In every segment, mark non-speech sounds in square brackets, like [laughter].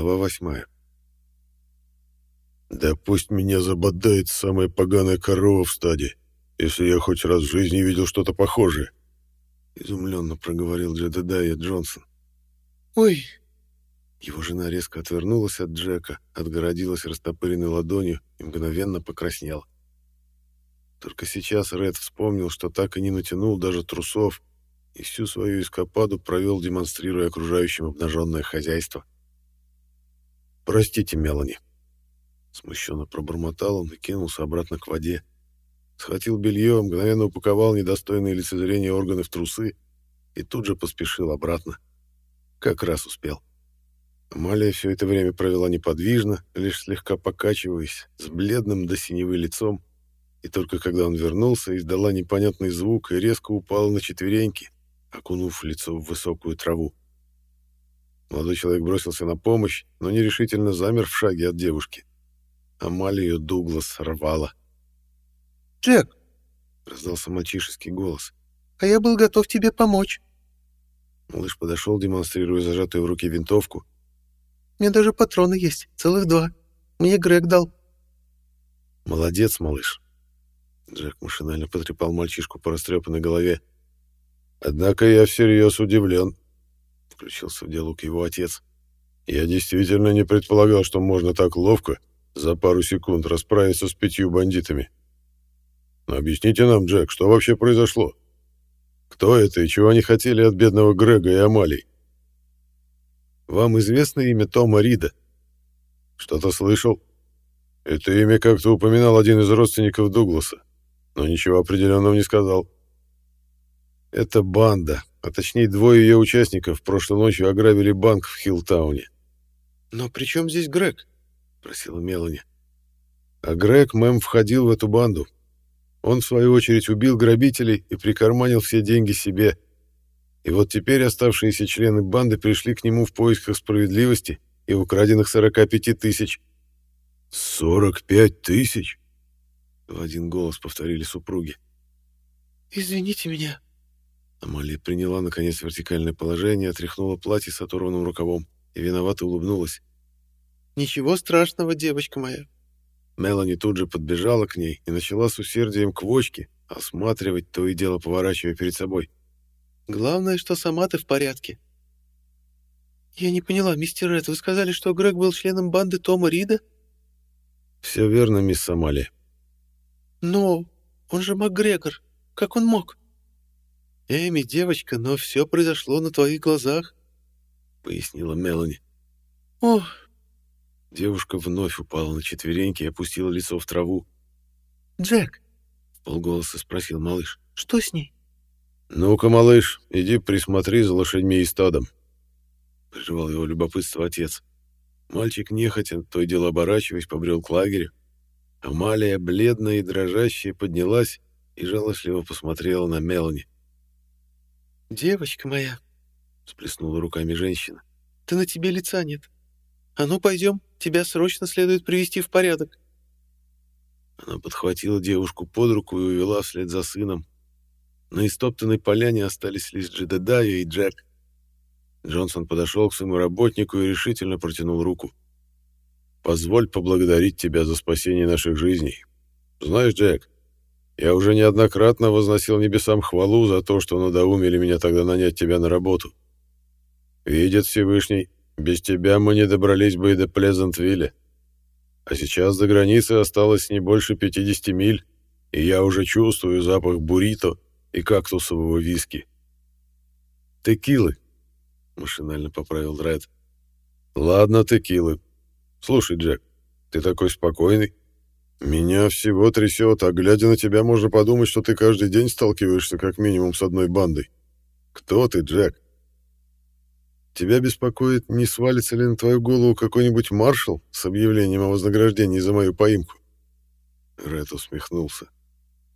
Глава восьмая. «Да пусть меня забодает самая поганая корова в стаде, если я хоть раз в жизни видел что-то похожее», — изумленно проговорил Джедедайя Джонсон. «Ой!» Его жена резко отвернулась от Джека, отгородилась растопыренной ладонью и мгновенно покраснела. Только сейчас Ред вспомнил, что так и не натянул даже трусов, и всю свою эскападу провел, демонстрируя окружающим обнаженное хозяйство. «Простите, Мелани». Смущенно пробормотал он и кинулся обратно к воде. Схватил белье, мгновенно упаковал недостойные лицезрения органы в трусы и тут же поспешил обратно. Как раз успел. Амалия все это время провела неподвижно, лишь слегка покачиваясь, с бледным до синевы лицом, и только когда он вернулся, издала непонятный звук и резко упала на четвереньки, окунув лицо в высокую траву. Молодой человек бросился на помощь, но нерешительно замер в шаге от девушки. Амалию Дуглас рвала. «Джек!» — раздался мальчишеский голос. «А я был готов тебе помочь». Малыш подошел, демонстрируя зажатую в руке винтовку. «Мне даже патроны есть, целых два. Мне Грег дал». «Молодец, малыш». Джек машинально потрепал мальчишку по растрепанной голове. «Однако я всерьез удивлен включился в диалог его отец. «Я действительно не предполагал, что можно так ловко за пару секунд расправиться с пятью бандитами. Но объясните нам, Джек, что вообще произошло? Кто это и чего они хотели от бедного Грега и Амалии?» «Вам известно имя Тома Рида?» «Что-то слышал. Это имя как-то упоминал один из родственников Дугласа, но ничего определенного не сказал». «Это банда, а точнее двое ее участников прошлой ночью ограбили банк в Хиллтауне. «Но при чем здесь Грег?» — просила Мелани. А Грег, мэм, входил в эту банду. Он, в свою очередь, убил грабителей и прикарманил все деньги себе. И вот теперь оставшиеся члены банды пришли к нему в поисках справедливости и украденных 45 тысяч. «45 тысяч?» — в один голос повторили супруги. «Извините меня», Амалия приняла, наконец, вертикальное положение, отряхнула платье с оторванным рукавом и виновато улыбнулась. «Ничего страшного, девочка моя». Мелани тут же подбежала к ней и начала с усердием квочки осматривать, то и дело поворачивая перед собой. «Главное, что сама ты в порядке». «Я не поняла, мистер Ред, вы сказали, что Грег был членом банды Тома Рида?» «Все верно, мисс Амалия». «Но он же МакГрегор. Как он мог?» «Эми, девочка, но все произошло на твоих глазах», — пояснила Мелани. «Ох!» Девушка вновь упала на четвереньки и опустила лицо в траву. «Джек!» — полголоса спросил малыш. «Что с ней?» «Ну-ка, малыш, иди присмотри за лошадьми и стадом», — прервал его любопытство отец. Мальчик нехотя, то и дело оборачиваясь, побрел к лагерю. Амалия, бледная и дрожащая, поднялась и жалостливо посмотрела на Мелани. «Девочка моя», — сплеснула руками женщина, — «ты на тебе лица нет. А ну, пойдем, тебя срочно следует привести в порядок». Она подхватила девушку под руку и увела вслед за сыном. На истоптанной поляне остались лишь Джедедая и Джек. Джонсон подошел к своему работнику и решительно протянул руку. «Позволь поблагодарить тебя за спасение наших жизней. Знаешь, Джек, я уже неоднократно возносил небесам хвалу за то, что надоумили меня тогда нанять тебя на работу. Видит Всевышний, без тебя мы не добрались бы и до Плезантвилля. А сейчас до границы осталось не больше 50 миль, и я уже чувствую запах буррито и кактусового виски. «Текилы», — машинально поправил Ред. «Ладно, текилы. Слушай, Джек, ты такой спокойный. «Меня всего трясет, а глядя на тебя, можно подумать, что ты каждый день сталкиваешься как минимум с одной бандой. Кто ты, Джек?» «Тебя беспокоит, не свалится ли на твою голову какой-нибудь маршал с объявлением о вознаграждении за мою поимку?» Ред усмехнулся.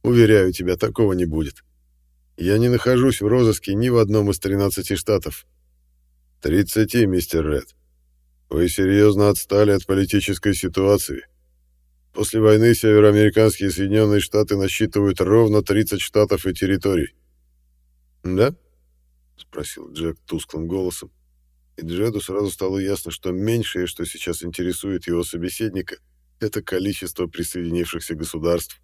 «Уверяю тебя, такого не будет. Я не нахожусь в розыске ни в одном из 13 штатов». «Тридцати, мистер Ред. Вы серьезно отстали от политической ситуации». После войны североамериканские Соединенные Штаты насчитывают ровно 30 штатов и территорий. «Да?» — спросил Джек тусклым голосом. и Джеду сразу стало ясно, что меньшее, что сейчас интересует его собеседника, это количество присоединившихся государств.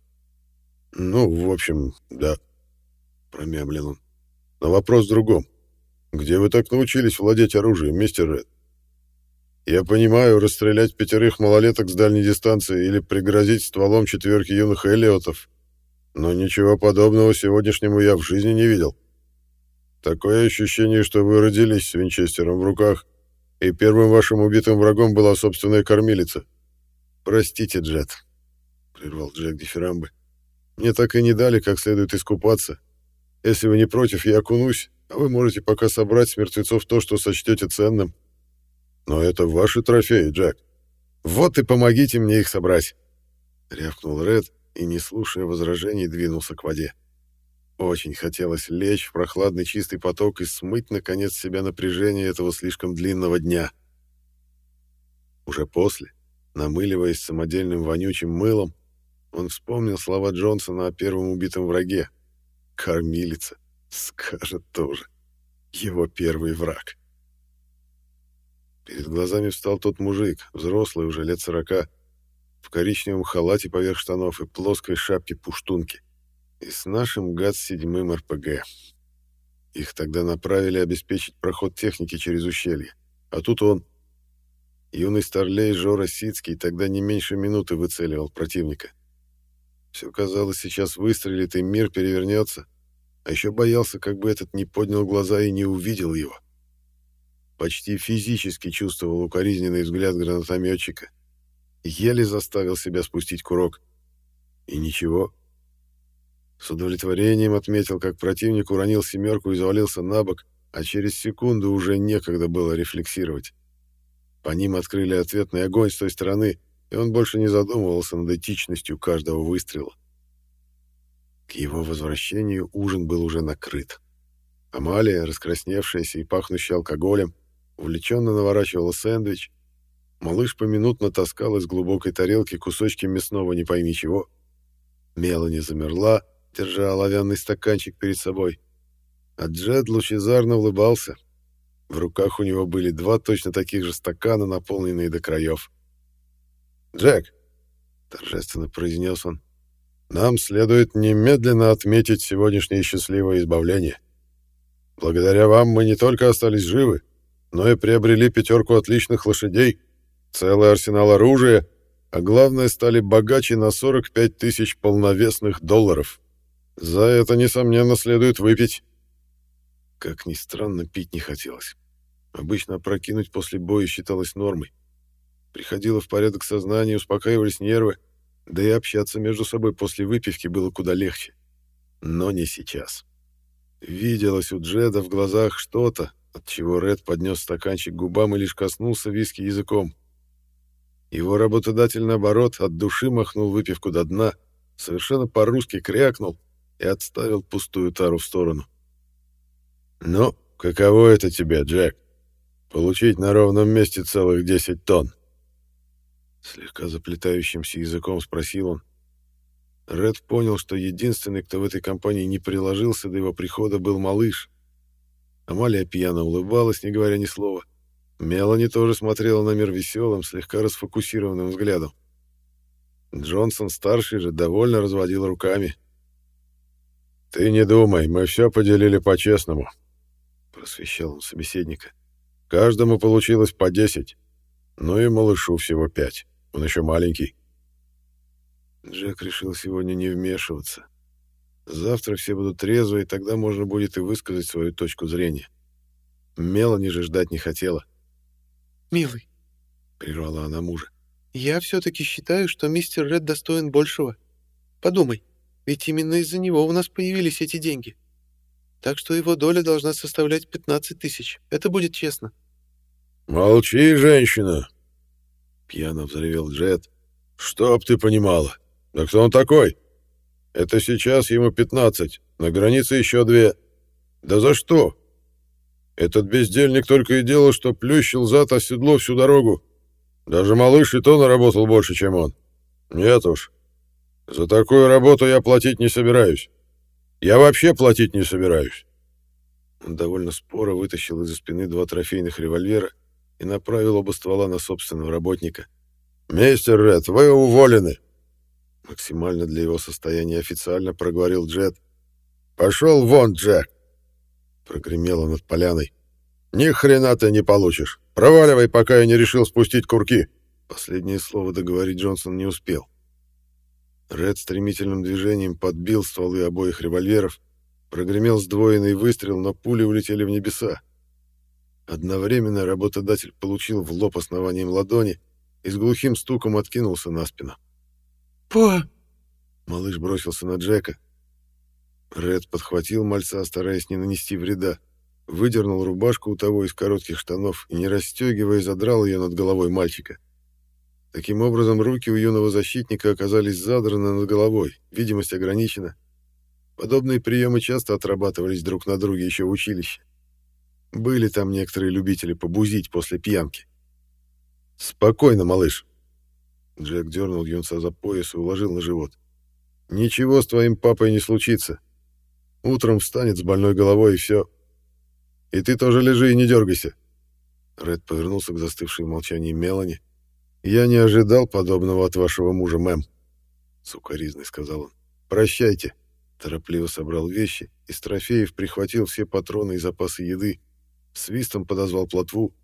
«Ну, в общем, да», — промямлил он. «Но вопрос в другом. Где вы так научились владеть оружием, мистер Ред? Я понимаю, расстрелять пятерых малолеток с дальней дистанции или пригрозить стволом четверки юных Эллиотов, но ничего подобного сегодняшнему я в жизни не видел. Такое ощущение, что вы родились с винчестером в руках, и первым вашим убитым врагом была собственная кормилица. Простите, Джет, прервал Джек Дифирамбы. Мне так и не дали как следует искупаться. Если вы не против, я окунусь, а вы можете пока собрать с мертвецов то, что сочтете ценным. Но это ваши трофеи, Джек. Вот и помогите мне их собрать, рявкнул Ред и, не слушая возражений, двинулся к воде. Очень хотелось лечь в прохладный чистый поток и смыть, наконец, себя напряжение этого слишком длинного дня. Уже после, намыливаясь самодельным вонючим мылом, он вспомнил слова Джонсона о первом убитом враге. Кормилица. Скажет тоже. Его первый враг. Перед глазами встал тот мужик, взрослый уже лет сорока, в коричневом халате поверх штанов и плоской шапке пуштунки. И с нашим ГАЗ-7 РПГ. Их тогда направили обеспечить проход техники через ущелье. А тут он. Юный старлей Жора Сицкий тогда не меньше минуты выцеливал противника. Все казалось, сейчас выстрелит, и мир перевернется. А еще боялся, как бы этот не поднял глаза и не увидел его. Почти физически чувствовал укоризненный взгляд гранатометчика. Еле заставил себя спустить курок. И ничего. С удовлетворением отметил, как противник уронил семерку и завалился на бок, а через секунду уже некогда было рефлексировать. По ним открыли ответный огонь с той стороны, и он больше не задумывался над этичностью каждого выстрела. К его возвращению ужин был уже накрыт. Амалия, раскрасневшаяся и пахнущая алкоголем, увлеченно наворачивала сэндвич. Малыш поминутно таскал из глубокой тарелки кусочки мясного не пойми чего. Мелани замерла, держа оловянный стаканчик перед собой. А Джед лучезарно улыбался. В руках у него были два точно таких же стакана, наполненные до краев. «Джек», — торжественно произнес он, — «нам следует немедленно отметить сегодняшнее счастливое избавление. Благодаря вам мы не только остались живы, но и приобрели пятерку отличных лошадей, целый арсенал оружия, а главное, стали богаче на 45 тысяч полновесных долларов. За это, несомненно, следует выпить». Как ни странно, пить не хотелось. Обычно опрокинуть после боя считалось нормой. Приходило в порядок сознание, успокаивались нервы, да и общаться между собой после выпивки было куда легче. Но не сейчас. Виделось у Джеда в глазах что-то, от чего Ред поднес стаканчик к губам и лишь коснулся виски языком. Его работодатель, наоборот, от души махнул выпивку до дна, совершенно по-русски крякнул и отставил пустую тару в сторону. «Ну, каково это тебе, Джек? Получить на ровном месте целых 10 тонн?» Слегка заплетающимся языком спросил он. Ред понял, что единственный, кто в этой компании не приложился до его прихода, был малыш. Амалия пьяно улыбалась, не говоря ни слова. Мелани тоже смотрела на мир веселым, слегка расфокусированным взглядом. Джонсон-старший же довольно разводил руками. «Ты не думай, мы все поделили по-честному», — просвещал он собеседника. «Каждому получилось по десять, ну и малышу всего пять». Он еще маленький. Джек решил сегодня не вмешиваться. Завтра все будут трезвы, и тогда можно будет и высказать свою точку зрения. Мелани же ждать не хотела. «Милый», — прервала она мужа, — «я все-таки считаю, что мистер Ред достоин большего. Подумай, ведь именно из-за него у нас появились эти деньги. Так что его доля должна составлять 15 тысяч. Это будет честно». «Молчи, женщина!» Пьяно взревел Джет. «Чтоб ты понимала! Да кто он такой? Это сейчас ему пятнадцать, на границе еще две. Да за что? Этот бездельник только и делал, что плющил зад о седло всю дорогу. Даже малыш и то наработал больше, чем он. Нет уж. За такую работу я платить не собираюсь. Я вообще платить не собираюсь. Он довольно споро вытащил из-за спины два трофейных револьвера и направил оба ствола на собственного работника. «Мистер Ред, вы уволены!» Максимально для его состояния официально проговорил Джет. «Пошел вон, Джек!» Прогремело над поляной. «Ни хрена ты не получишь! Проваливай, пока я не решил спустить курки!» Последнее слово договорить Джонсон не успел. Ред стремительным движением подбил стволы обоих револьверов, прогремел сдвоенный выстрел, но пули улетели в небеса. Одновременно работодатель получил в лоб основанием ладони и с глухим стуком откинулся на спину. «Па!» Малыш бросился на Джека. Ред подхватил мальца, стараясь не нанести вреда, выдернул рубашку у того из коротких штанов и, не расстегивая, задрал ее над головой мальчика. Таким образом, руки у юного защитника оказались задраны над головой, видимость ограничена. Подобные приемы часто отрабатывались друг на друге еще в училище. Были там некоторые любители побузить после пьянки. «Спокойно, малыш!» Джек дернул юнца за пояс и уложил на живот. «Ничего с твоим папой не случится. Утром встанет с больной головой, и все. И ты тоже лежи и не дергайся». Ред повернулся к застывшей молчании Мелани. «Я не ожидал подобного от вашего мужа, мэм», — сукоризный сказал он. «Прощайте». Торопливо собрал вещи, и с трофеев прихватил все патроны и запасы еды, свистом подозвал плотву.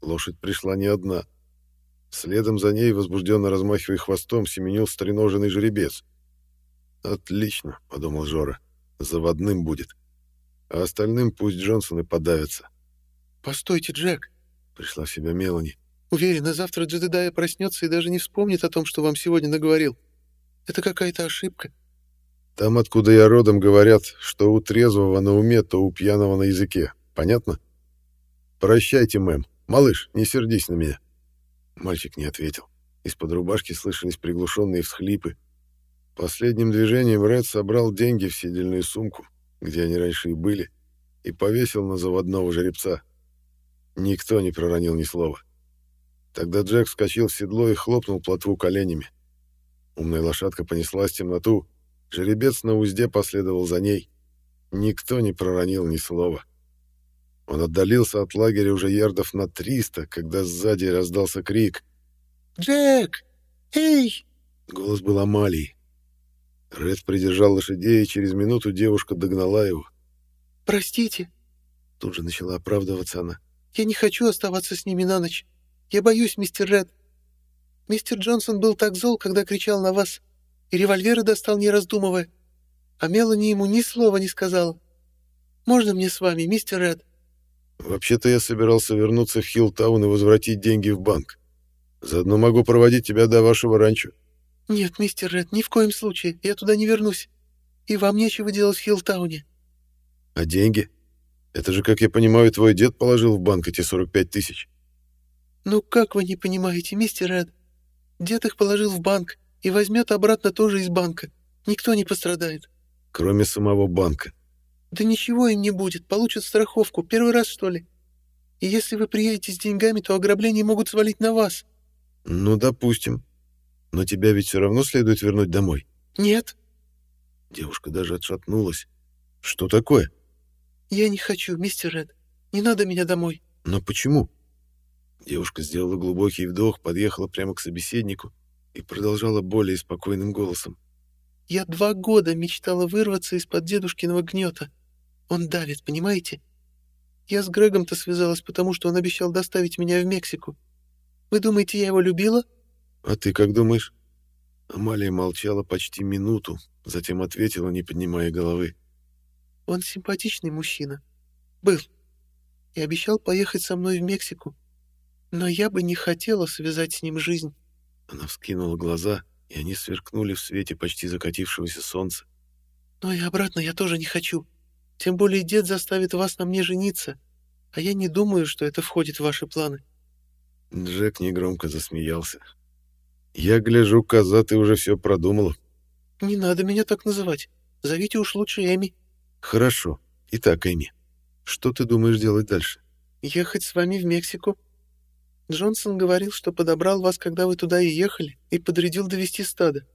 Лошадь пришла не одна. Следом за ней, возбужденно размахивая хвостом, семенил стреноженный жеребец. «Отлично», — подумал Жора, — «заводным будет. А остальным пусть Джонсоны подавятся». «Постойте, Джек», — пришла в себя Мелани. «Уверена, завтра Джедедая проснется и даже не вспомнит о том, что вам сегодня наговорил. Это какая-то ошибка». «Там, откуда я родом, говорят, что у трезвого на уме, то у пьяного на языке. Понятно?» «Прощайте, мэм. Малыш, не сердись на меня». Мальчик не ответил. Из-под рубашки слышались приглушенные всхлипы. Последним движением Ред собрал деньги в сидельную сумку, где они раньше и были, и повесил на заводного жеребца. Никто не проронил ни слова. Тогда Джек вскочил в седло и хлопнул плотву коленями. Умная лошадка понеслась в темноту, жеребец на узде последовал за ней. Никто не проронил ни слова. Он отдалился от лагеря уже ярдов на триста, когда сзади раздался крик. «Джек! Эй!» Голос был Амалии. Ред придержал лошадей, и через минуту девушка догнала его. «Простите!» Тут же начала оправдываться она. «Я не хочу оставаться с ними на ночь. Я боюсь, мистер Ред. Мистер Джонсон был так зол, когда кричал на вас, и револьверы достал, не раздумывая. А Мелани ему ни слова не сказала. Можно мне с вами, мистер Ред?» Вообще-то я собирался вернуться в Хиллтаун и возвратить деньги в банк. Заодно могу проводить тебя до вашего ранчо. Нет, мистер Ред, ни в коем случае. Я туда не вернусь. И вам нечего делать в Хиллтауне. А деньги? Это же, как я понимаю, твой дед положил в банк эти 45 тысяч. Ну как вы не понимаете, мистер Ред? Дед их положил в банк и возьмет обратно тоже из банка. Никто не пострадает. Кроме самого банка. Да ничего им не будет, получат страховку. Первый раз, что ли? И если вы приедете с деньгами, то ограбления могут свалить на вас. Ну, допустим. Но тебя ведь все равно следует вернуть домой. Нет. Девушка даже отшатнулась. Что такое? Я не хочу, мистер Ред. Не надо меня домой. Но почему? Девушка сделала глубокий вдох, подъехала прямо к собеседнику и продолжала более спокойным голосом. Я два года мечтала вырваться из-под дедушкиного гнета. Он давит, понимаете? Я с Грегом-то связалась, потому что он обещал доставить меня в Мексику. Вы думаете, я его любила? А ты как думаешь? Амалия молчала почти минуту, затем ответила, не поднимая головы. Он симпатичный мужчина. Был. И обещал поехать со мной в Мексику. Но я бы не хотела связать с ним жизнь. Она вскинула глаза, и они сверкнули в свете почти закатившегося солнца. Но и обратно я тоже не хочу. Тем более дед заставит вас на мне жениться, а я не думаю, что это входит в ваши планы». Джек негромко засмеялся. «Я гляжу, коза, ты уже все продумала». «Не надо меня так называть. Зовите уж лучше Эми». «Хорошо. Итак, Эми, что ты думаешь делать дальше?» «Ехать с вами в Мексику. Джонсон говорил, что подобрал вас, когда вы туда и ехали, и подрядил довести стадо.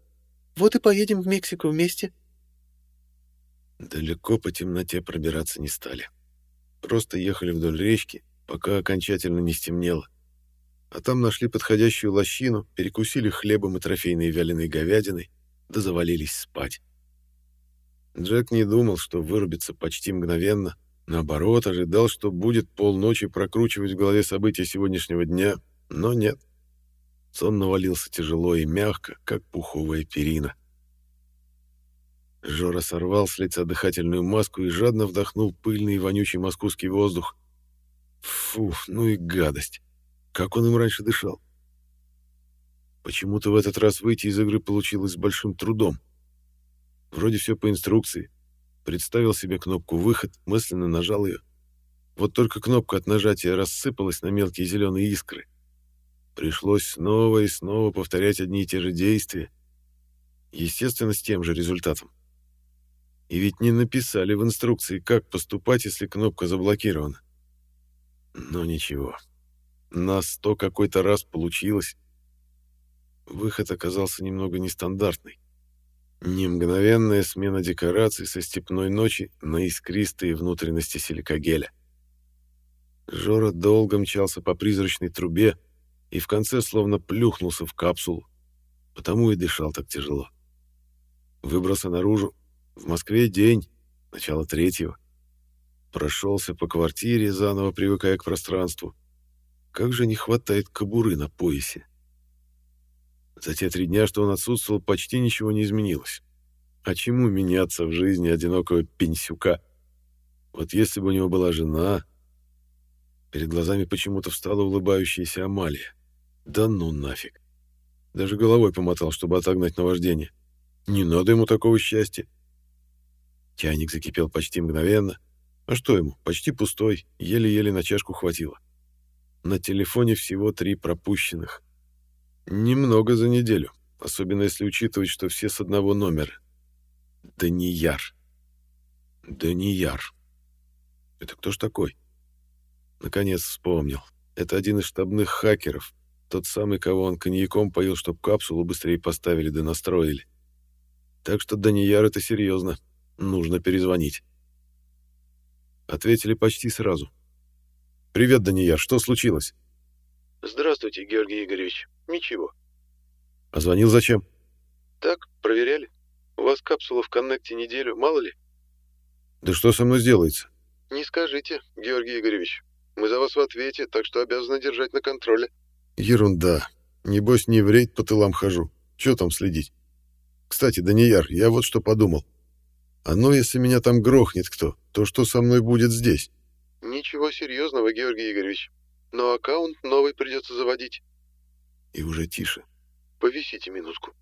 Вот и поедем в Мексику вместе». Далеко по темноте пробираться не стали. Просто ехали вдоль речки, пока окончательно не стемнело. А там нашли подходящую лощину, перекусили хлебом и трофейной вяленой говядиной, да завалились спать. Джек не думал, что вырубится почти мгновенно. Наоборот, ожидал, что будет полночи прокручивать в голове события сегодняшнего дня, но нет. Сон навалился тяжело и мягко, как пуховая перина. Жора сорвал с лица дыхательную маску и жадно вдохнул пыльный и вонючий московский воздух. Фу, ну и гадость. Как он им раньше дышал? Почему-то в этот раз выйти из игры получилось с большим трудом. Вроде все по инструкции. Представил себе кнопку «Выход», мысленно нажал ее. Вот только кнопка от нажатия рассыпалась на мелкие зеленые искры. Пришлось снова и снова повторять одни и те же действия. Естественно, с тем же результатом. И ведь не написали в инструкции, как поступать, если кнопка заблокирована. Но ничего. На сто какой-то раз получилось. Выход оказался немного нестандартный. Не мгновенная смена декораций со степной ночи на искристые внутренности силикогеля. Жора долго мчался по призрачной трубе и в конце словно плюхнулся в капсулу, потому и дышал так тяжело. Выбрался наружу. В Москве день, начало третьего. Прошелся по квартире, заново привыкая к пространству. Как же не хватает кобуры на поясе. За те три дня, что он отсутствовал, почти ничего не изменилось. А чему меняться в жизни одинокого пенсюка? Вот если бы у него была жена... Перед глазами почему-то встала улыбающаяся Амалия. Да ну нафиг. Даже головой помотал, чтобы отогнать наваждение. Не надо ему такого счастья. Чайник закипел почти мгновенно. А что ему, почти пустой, еле-еле на чашку хватило. На телефоне всего три пропущенных. Немного за неделю, особенно если учитывать, что все с одного номера. Данияр. Данияр. Это кто ж такой? Наконец вспомнил. Это один из штабных хакеров, тот самый, кого он коньяком поил, чтоб капсулу быстрее поставили да настроили. Так что Данияр это серьезно. Нужно перезвонить. Ответили почти сразу. «Привет, Данияр, что случилось?» «Здравствуйте, Георгий Игоревич. Ничего». «А звонил зачем?» «Так, проверяли. У вас капсула в коннекте неделю, мало ли?» «Да что со мной сделается?» «Не скажите, Георгий Игоревич. Мы за вас в ответе, так что обязаны держать на контроле». «Ерунда. Небось, не в рейд по тылам хожу. Чё там следить? Кстати, Данияр, я вот что подумал. А ну, если меня там грохнет кто, то что со мной будет здесь?» Ничего серьезного, Георгий Игоревич. Но аккаунт новый придется заводить. И уже тише. Повисите минутку.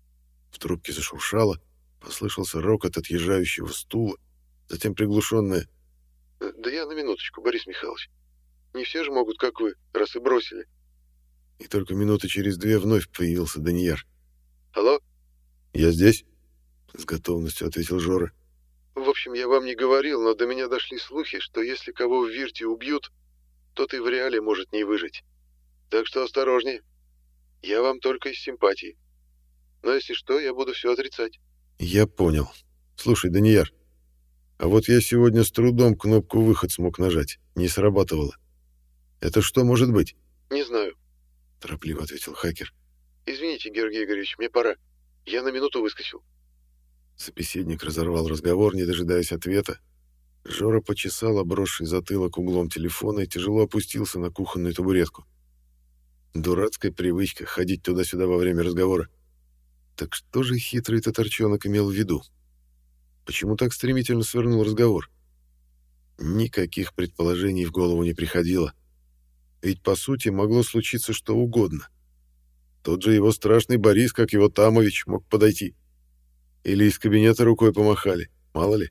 В трубке зашуршало, послышался рокот отъезжающего стула, затем приглушенное. Да я на минуточку, Борис Михайлович. Не все же могут, как вы, раз и бросили. И только минуты через две вновь появился Данияр. Алло? Я здесь? С готовностью ответил Жора. В общем, я вам не говорил, но до меня дошли слухи, что если кого в Вирте убьют, то ты в реале может не выжить. Так что осторожнее. Я вам только из симпатии. Но если что, я буду все отрицать. Я понял. Слушай, Данияр, а вот я сегодня с трудом кнопку «Выход» смог нажать. Не срабатывало. Это что может быть? Не знаю. Торопливо ответил хакер. Извините, Георгий Игоревич, мне пора. Я на минуту выскочил. Собеседник разорвал разговор, не дожидаясь ответа. Жора почесал обросший затылок углом телефона и тяжело опустился на кухонную табуретку. Дурацкая привычка ходить туда-сюда во время разговора. Так что же хитрый татарчонок имел в виду? Почему так стремительно свернул разговор? Никаких предположений в голову не приходило. Ведь, по сути, могло случиться что угодно. Тот же его страшный Борис, как его Тамович, мог подойти. Или из кабинета рукой помахали, мало ли.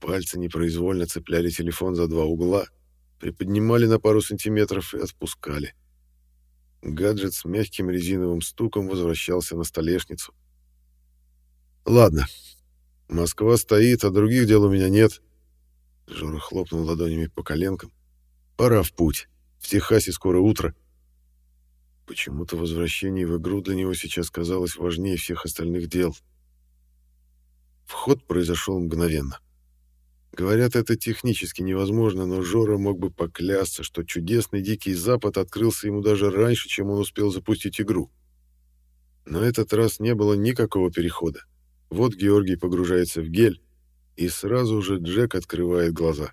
Пальцы непроизвольно цепляли телефон за два угла, приподнимали на пару сантиметров и отпускали. Гаджет с мягким резиновым стуком возвращался на столешницу. «Ладно, Москва стоит, а других дел у меня нет». Жора хлопнул ладонями по коленкам. «Пора в путь. В Техасе скоро утро». Почему-то возвращение в игру для него сейчас казалось важнее всех остальных дел. Вход произошел мгновенно. Говорят, это технически невозможно, но Жора мог бы поклясться, что чудесный Дикий Запад открылся ему даже раньше, чем он успел запустить игру. На этот раз не было никакого перехода. Вот Георгий погружается в гель, и сразу же Джек открывает глаза.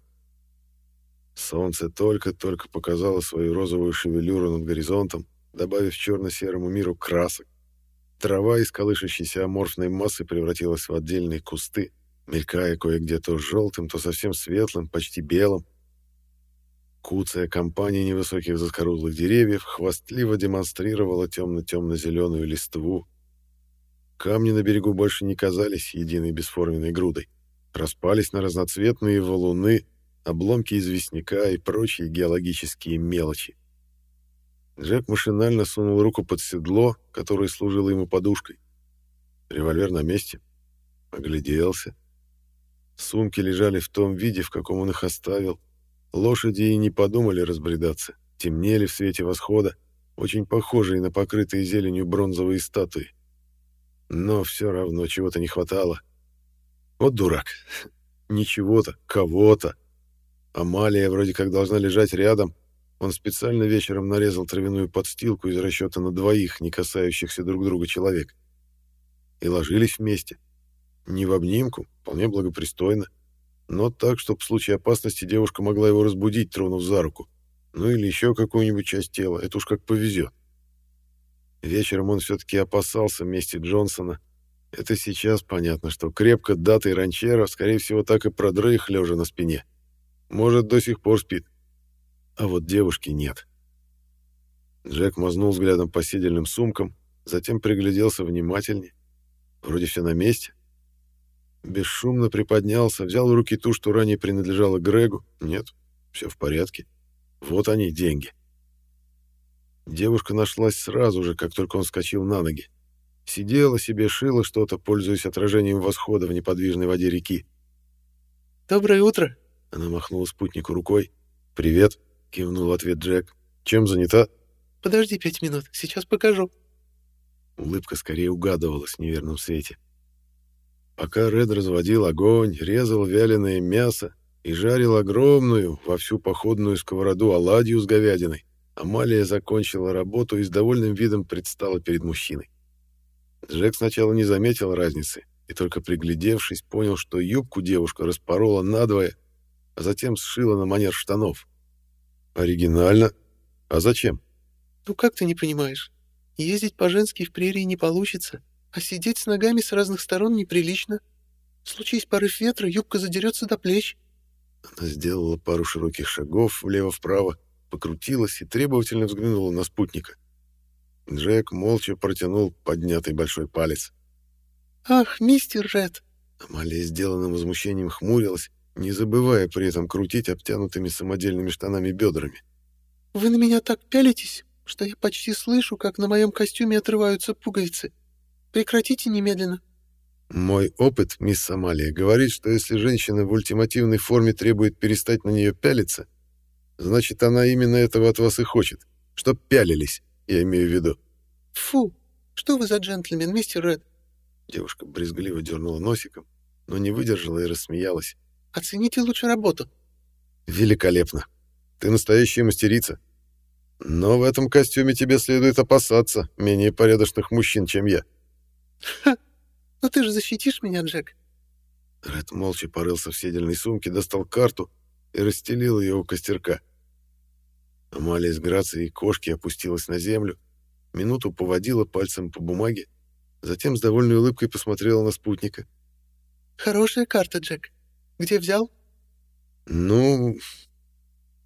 Солнце только-только показало свою розовую шевелюру над горизонтом, добавив черно-серому миру красок. Трава из колышащейся аморфной массы превратилась в отдельные кусты, мелькая кое-где то желтым, то совсем светлым, почти белым. Куцая компания невысоких заскорузлых деревьев хвастливо демонстрировала темно-темно-зеленую листву. Камни на берегу больше не казались единой бесформенной грудой. Распались на разноцветные валуны, обломки известняка и прочие геологические мелочи. Джек машинально сунул руку под седло, которое служило ему подушкой. Револьвер на месте. Огляделся. Сумки лежали в том виде, в каком он их оставил. Лошади и не подумали разбредаться. Темнели в свете восхода, очень похожие на покрытые зеленью бронзовые статуи. Но все равно чего-то не хватало. Вот дурак. [laughs] Ничего-то, кого-то. Амалия вроде как должна лежать рядом. Он специально вечером нарезал травяную подстилку из расчета на двоих, не касающихся друг друга человек. И ложились вместе. Не в обнимку, вполне благопристойно, но так, чтобы в случае опасности девушка могла его разбудить, тронув за руку. Ну или еще какую-нибудь часть тела, это уж как повезет. Вечером он все-таки опасался мести Джонсона. Это сейчас понятно, что крепко датый ранчера, скорее всего, так и продрых, лежа на спине. Может, до сих пор спит. А вот девушки нет. Джек мазнул взглядом по сидельным сумкам, затем пригляделся внимательнее. Вроде все на месте. Бесшумно приподнялся, взял в руки ту, что ранее принадлежала Грегу. Нет, все в порядке. Вот они, деньги. Девушка нашлась сразу же, как только он скочил на ноги. Сидела себе, шила что-то, пользуясь отражением восхода в неподвижной воде реки. «Доброе утро!» Она махнула спутнику рукой. «Привет!» — кивнул в ответ Джек. «Чем занята?» «Подожди пять минут, сейчас покажу». Улыбка скорее угадывалась в неверном свете. Пока Ред разводил огонь, резал вяленое мясо и жарил огромную во всю походную сковороду оладью с говядиной, Амалия закончила работу и с довольным видом предстала перед мужчиной. Джек сначала не заметил разницы и только приглядевшись, понял, что юбку девушка распорола надвое, а затем сшила на манер штанов. Оригинально. А зачем? Ну как ты не понимаешь? Ездить по-женски в прерии не получится. А сидеть с ногами с разных сторон неприлично. Случись порыв ветра, юбка задерется до плеч. Она сделала пару широких шагов влево-вправо, покрутилась и требовательно взглянула на спутника. Джек молча протянул поднятый большой палец. «Ах, мистер Ред!» Амалия сделанным возмущением хмурилась, не забывая при этом крутить обтянутыми самодельными штанами бедрами. «Вы на меня так пялитесь, что я почти слышу, как на моем костюме отрываются пуговицы. Прекратите немедленно. Мой опыт, мисс Амалия, говорит, что если женщина в ультимативной форме требует перестать на нее пялиться, значит, она именно этого от вас и хочет. Чтоб пялились, я имею в виду. Фу, что вы за джентльмен, мистер Ред? Девушка брезгливо дернула носиком, но не выдержала и рассмеялась. Оцените лучше работу. Великолепно. Ты настоящая мастерица. Но в этом костюме тебе следует опасаться менее порядочных мужчин, чем я. «Ха! Ну ты же защитишь меня, Джек!» Ред молча порылся в седельной сумке, достал карту и расстелил ее у костерка. Амалия с грацией кошки опустилась на землю, минуту поводила пальцем по бумаге, затем с довольной улыбкой посмотрела на спутника. «Хорошая карта, Джек. Где взял?» «Ну...»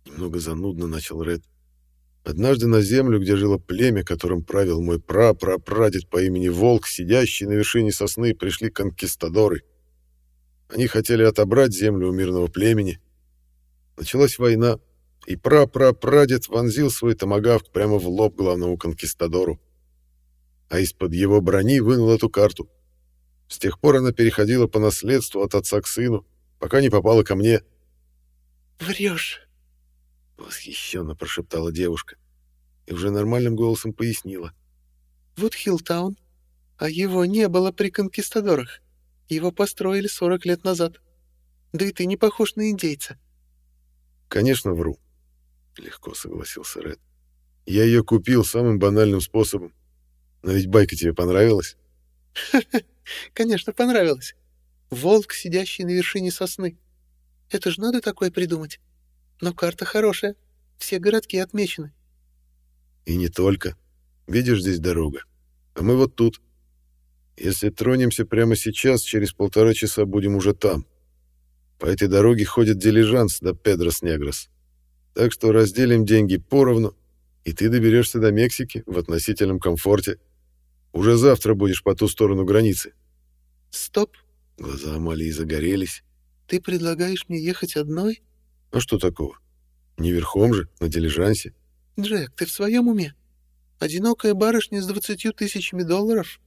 Немного занудно начал Ред. Однажды на землю, где жило племя, которым правил мой пра-пра-прадед по имени Волк, сидящий на вершине сосны, пришли конкистадоры. Они хотели отобрать землю у мирного племени. Началась война, и пра-пра-прадед вонзил свой томагавк прямо в лоб главному конкистадору. А из-под его брони вынул эту карту. С тех пор она переходила по наследству от отца к сыну, пока не попала ко мне. «Врешь!» — восхищенно прошептала девушка и уже нормальным голосом пояснила. «Вот Хиллтаун, а его не было при конкистадорах. Его построили 40 лет назад. Да и ты не похож на индейца. Конечно, вру. Легко согласился Ред. Я ее купил самым банальным способом. Но ведь байка тебе понравилась? [laughs] Конечно, понравилась. Волк, сидящий на вершине сосны. Это же надо такое придумать. Но карта хорошая. Все городки отмечены. И не только. Видишь, здесь дорога. А мы вот тут. Если тронемся прямо сейчас, через полтора часа будем уже там. По этой дороге ходит дилижанс до Педрос-Негрос. Так что разделим деньги поровну, и ты доберешься до Мексики в относительном комфорте. Уже завтра будешь по ту сторону границы. Стоп. Глаза Амалии загорелись. Ты предлагаешь мне ехать одной? А что такого? Не верхом же, на дилижансе. Джек, ты в своем уме? Одинокая барышня с двадцатью тысячами долларов?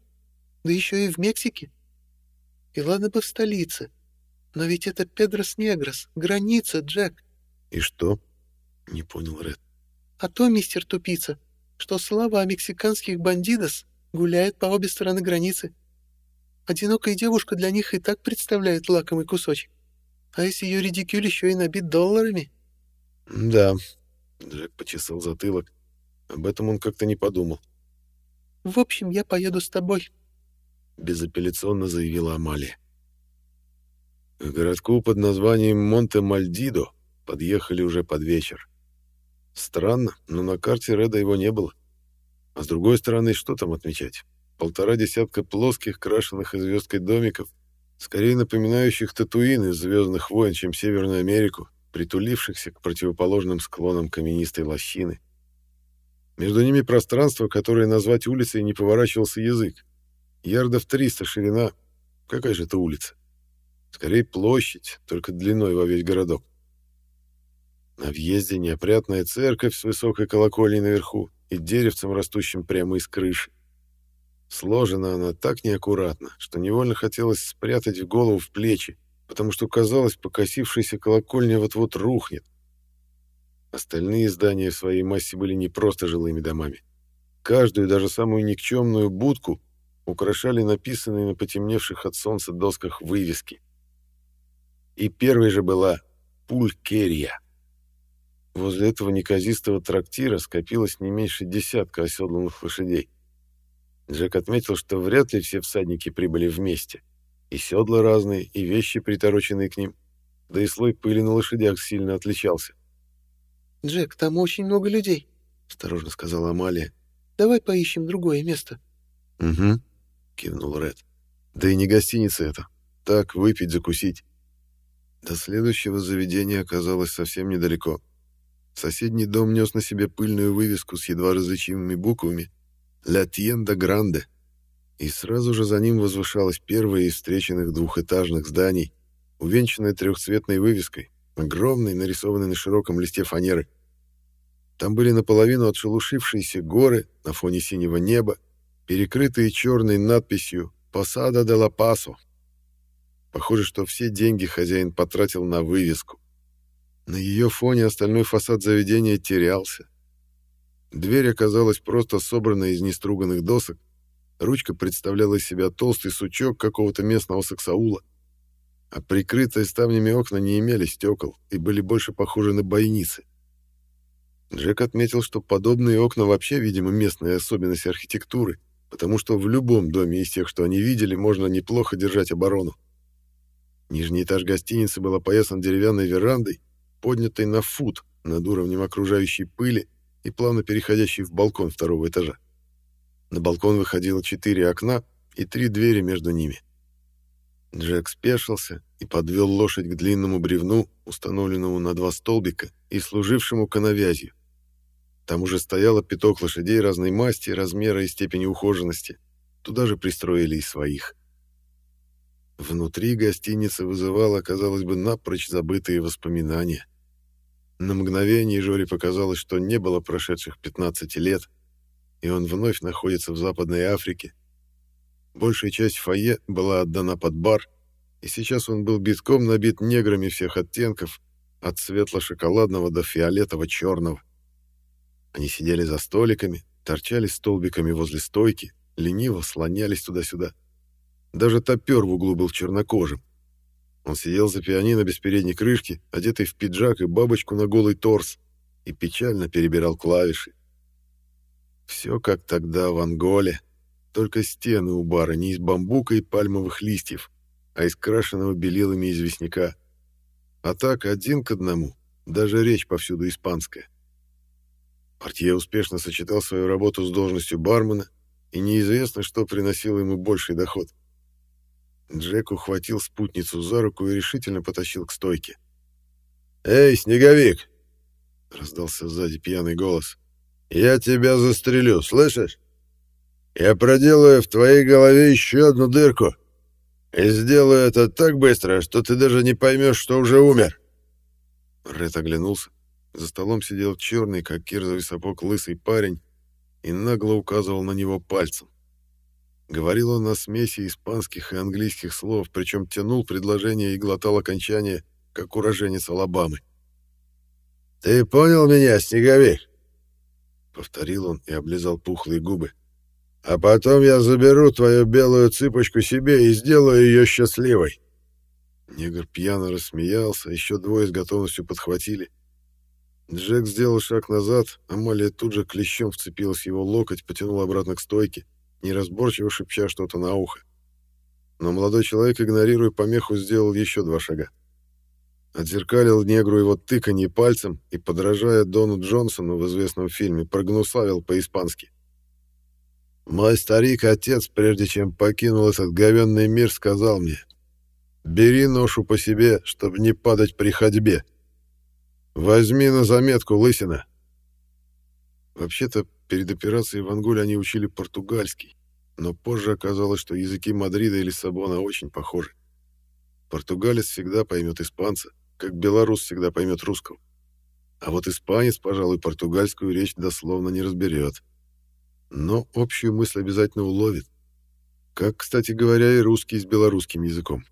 Да еще и в Мексике? И ладно бы в столице. Но ведь это Педрос-Негрос, граница, Джек. И что? Не понял Ред. А то, мистер Тупица, что слава о мексиканских бандидос гуляет по обе стороны границы. Одинокая девушка для них и так представляет лакомый кусочек. А если ее редикюль еще и набит долларами? Да, Джек почесал затылок. Об этом он как-то не подумал. В общем, я поеду с тобой, безапелляционно заявила Амалия. К городку под названием Монте-Мальдидо подъехали уже под вечер. Странно, но на карте Реда его не было. А с другой стороны, что там отмечать? Полтора десятка плоских, крашенных звездкой домиков, скорее напоминающих Татуин из «Звездных войн», чем Северную Америку, притулившихся к противоположным склонам каменистой лощины. Между ними пространство, которое назвать улицей не поворачивался язык. Ярдов 300 ширина. Какая же это улица? Скорее площадь, только длиной во весь городок. На въезде неопрятная церковь с высокой колокольней наверху и деревцем, растущим прямо из крыши. Сложена она так неаккуратно, что невольно хотелось спрятать в голову в плечи, потому что казалось, покосившаяся колокольня вот-вот рухнет. Остальные здания в своей массе были не просто жилыми домами. Каждую, даже самую никчемную будку украшали написанные на потемневших от солнца досках вывески. И первой же была Пулькерия. Возле этого неказистого трактира скопилось не меньше десятка оседланных лошадей. Джек отметил, что вряд ли все всадники прибыли вместе. И седла разные, и вещи, притороченные к ним. Да и слой пыли на лошадях сильно отличался. «Джек, там очень много людей», — осторожно сказала Амалия. «Давай поищем другое место». «Угу», — кивнул Ред. «Да и не гостиница это. Так, выпить, закусить». До следующего заведения оказалось совсем недалеко. Соседний дом нес на себе пыльную вывеску с едва различимыми буквами «La Tienda Grande», и сразу же за ним возвышалось первое из встреченных двухэтажных зданий, увенчанное трехцветной вывеской, огромной, нарисованной на широком листе фанеры. Там были наполовину отшелушившиеся горы на фоне синего неба, перекрытые черной надписью «Посада де ла Пасо». Похоже, что все деньги хозяин потратил на вывеску. На ее фоне остальной фасад заведения терялся. Дверь оказалась просто собранной из неструганных досок, ручка представляла из себя толстый сучок какого-то местного саксаула, а прикрытые ставнями окна не имели стекол и были больше похожи на бойницы. Джек отметил, что подобные окна вообще, видимо, местная особенность архитектуры, потому что в любом доме из тех, что они видели, можно неплохо держать оборону. Нижний этаж гостиницы был опоясан деревянной верандой, поднятой на фут над уровнем окружающей пыли и плавно переходящей в балкон второго этажа. На балкон выходило четыре окна и три двери между ними. Джек спешился и подвел лошадь к длинному бревну, установленному на два столбика и служившему коновязью. Там уже стояло пяток лошадей разной масти, размера и степени ухоженности. Туда же пристроили и своих. Внутри гостиницы вызывала, казалось бы, напрочь забытые воспоминания. На мгновение Жоре показалось, что не было прошедших 15 лет, и он вновь находится в Западной Африке. Большая часть фойе была отдана под бар, и сейчас он был битком набит неграми всех оттенков, от светло-шоколадного до фиолетово-черного. Они сидели за столиками, торчали столбиками возле стойки, лениво слонялись туда-сюда. Даже топер в углу был чернокожим. Он сидел за пианино без передней крышки, одетый в пиджак и бабочку на голый торс, и печально перебирал клавиши. Все как тогда в Анголе, только стены у бара не из бамбука и пальмовых листьев, а из крашеного белилами известняка. А так один к одному, даже речь повсюду испанская. Портье успешно сочетал свою работу с должностью бармена, и неизвестно, что приносило ему больший доход. Джек ухватил спутницу за руку и решительно потащил к стойке. «Эй, снеговик!» — раздался сзади пьяный голос. «Я тебя застрелю, слышишь? Я проделаю в твоей голове еще одну дырку и сделаю это так быстро, что ты даже не поймешь, что уже умер». Ред оглянулся. За столом сидел черный, как кирзовый сапог, лысый парень и нагло указывал на него пальцем. Говорил он на смеси испанских и английских слов, причем тянул предложение и глотал окончание, как уроженец Алабамы. «Ты понял меня, снеговик?» Повторил он и облизал пухлые губы. «А потом я заберу твою белую цыпочку себе и сделаю ее счастливой». Негр пьяно рассмеялся, еще двое с готовностью подхватили. Джек сделал шаг назад, Амалия тут же клещом вцепилась в его локоть, потянула обратно к стойке неразборчиво шепча что-то на ухо. Но молодой человек, игнорируя помеху, сделал еще два шага. Отзеркалил негру его тыканье пальцем и, подражая Дону Джонсону в известном фильме, прогнусавил по-испански. «Мой старик-отец, прежде чем покинул этот говенный мир, сказал мне, «Бери ношу по себе, чтобы не падать при ходьбе. Возьми на заметку, лысина». Вообще-то, Перед операцией в Анголе они учили португальский, но позже оказалось, что языки Мадрида и Лиссабона очень похожи. Португалец всегда поймет испанца, как белорус всегда поймет русского. А вот испанец, пожалуй, португальскую речь дословно не разберет. Но общую мысль обязательно уловит. Как, кстати говоря, и русский с белорусским языком.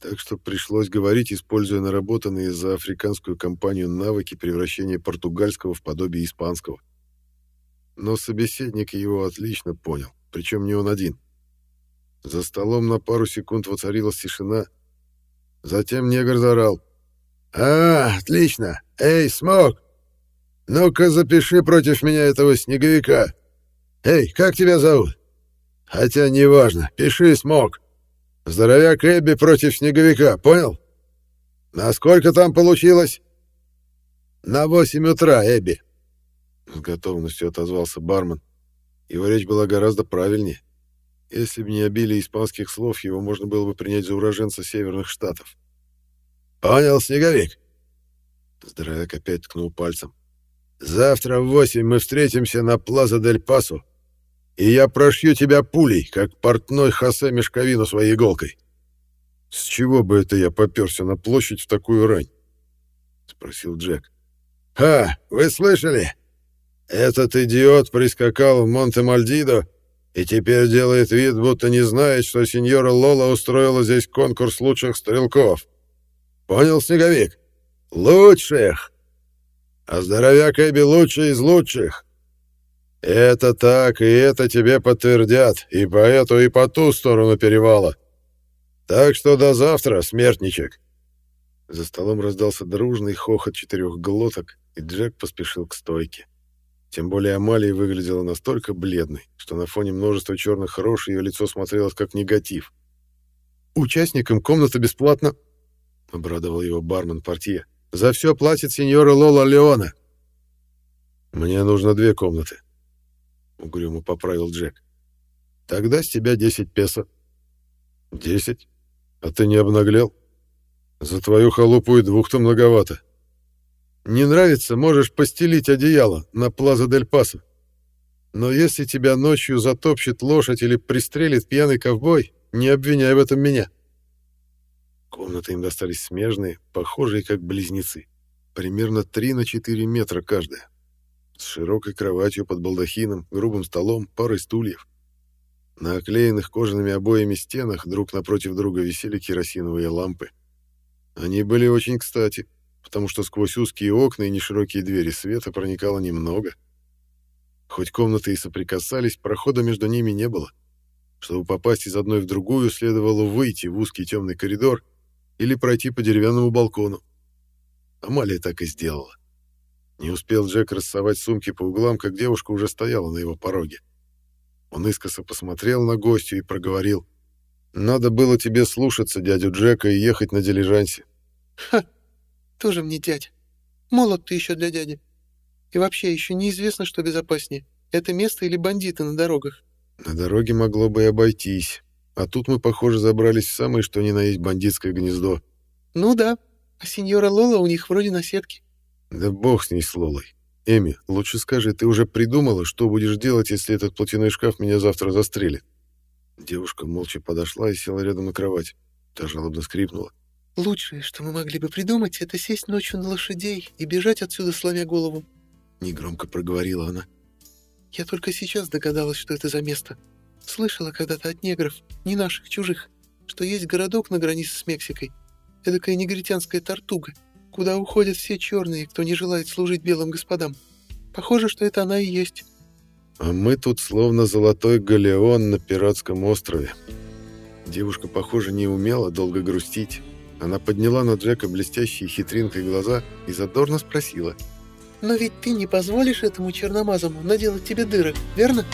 Так что пришлось говорить, используя наработанные за африканскую компанию навыки превращения португальского в подобие испанского. Но собеседник его отлично понял, причем не он один. За столом на пару секунд воцарилась тишина. Затем негр заорал. «А, отлично! Эй, Смок! Ну-ка запиши против меня этого снеговика. Эй, как тебя зовут? Хотя неважно, пиши, Смок. Здоровяк Эбби против снеговика, понял? Насколько там получилось?» «На восемь утра, Эбби», с готовностью отозвался бармен. Его речь была гораздо правильнее. Если бы не обилие испанских слов, его можно было бы принять за уроженца северных штатов. «Понял, снеговик?» Здоровяк опять ткнул пальцем. «Завтра в восемь мы встретимся на Плаза дель Пасо, и я прошью тебя пулей, как портной Хосе мешковину своей иголкой». «С чего бы это я попёрся на площадь в такую рань?» — спросил Джек. «Ха, вы слышали? Этот идиот прискакал в Монте-Мальдидо и теперь делает вид, будто не знает, что сеньора Лола устроила здесь конкурс лучших стрелков. Понял, Снеговик? Лучших! А здоровяк Эбби лучший из лучших. Это так, и это тебе подтвердят, и по эту, и по ту сторону перевала. Так что до завтра, смертничек. За столом раздался дружный хохот четырех глоток, и Джек поспешил к стойке. Тем более Амалия выглядела настолько бледной, что на фоне множества черных рож ее лицо смотрелось как негатив. «Участникам комната бесплатно», — обрадовал его бармен-портье. «За все платит сеньора Лола Леона». «Мне нужно две комнаты», — угрюмо поправил Джек. «Тогда с тебя 10 песо». «Десять? А ты не обнаглел? За твою халупу и двух-то многовато». Не нравится, можешь постелить одеяло на Плаза дель Пасо. Но если тебя ночью затопчет лошадь или пристрелит пьяный ковбой, не обвиняй в этом меня. Комнаты им достались смежные, похожие как близнецы. Примерно 3 на 4 метра каждая. С широкой кроватью под балдахином, грубым столом, парой стульев. На оклеенных кожаными обоями стенах друг напротив друга висели керосиновые лампы. Они были очень кстати, потому что сквозь узкие окна и неширокие двери света проникало немного. Хоть комнаты и соприкасались, прохода между ними не было. Чтобы попасть из одной в другую, следовало выйти в узкий темный коридор, или пройти по деревянному балкону. Амалия так и сделала. Не успел Джек рассовать сумки по углам, как девушка уже стояла на его пороге. Он искоса посмотрел на гостю и проговорил. «Надо было тебе слушаться дядю Джека и ехать на дилижансе». «Ха, тоже мне дядя. Молод ты еще для дяди. И вообще еще неизвестно, что безопаснее. Это место или бандиты на дорогах?» «На дороге могло бы и обойтись. А тут мы, похоже, забрались в самое что ни на есть бандитское гнездо». «Ну да. А сеньора Лола у них вроде на сетке». «Да бог с ней с Лолой. Эми, лучше скажи, ты уже придумала, что будешь делать, если этот платяной шкаф меня завтра застрелит?» Девушка молча подошла и села рядом на кровать. Та жалобно скрипнула. «Лучшее, что мы могли бы придумать, это сесть ночью на лошадей и бежать отсюда, сломя голову», — негромко проговорила она. «Я только сейчас догадалась, что это за место. Слышала когда-то от негров, не наших, чужих, что есть городок на границе с Мексикой, эдакая негритянская тортуга, куда уходят все черные, кто не желает служить белым господам. Похоже, что это она и есть». «А мы тут словно золотой галеон на пиратском острове». Девушка, похоже, не умела долго грустить. Она подняла на Джека блестящие хитринкой глаза и задорно спросила. «Но ведь ты не позволишь этому черномазому наделать тебе дырок, верно?»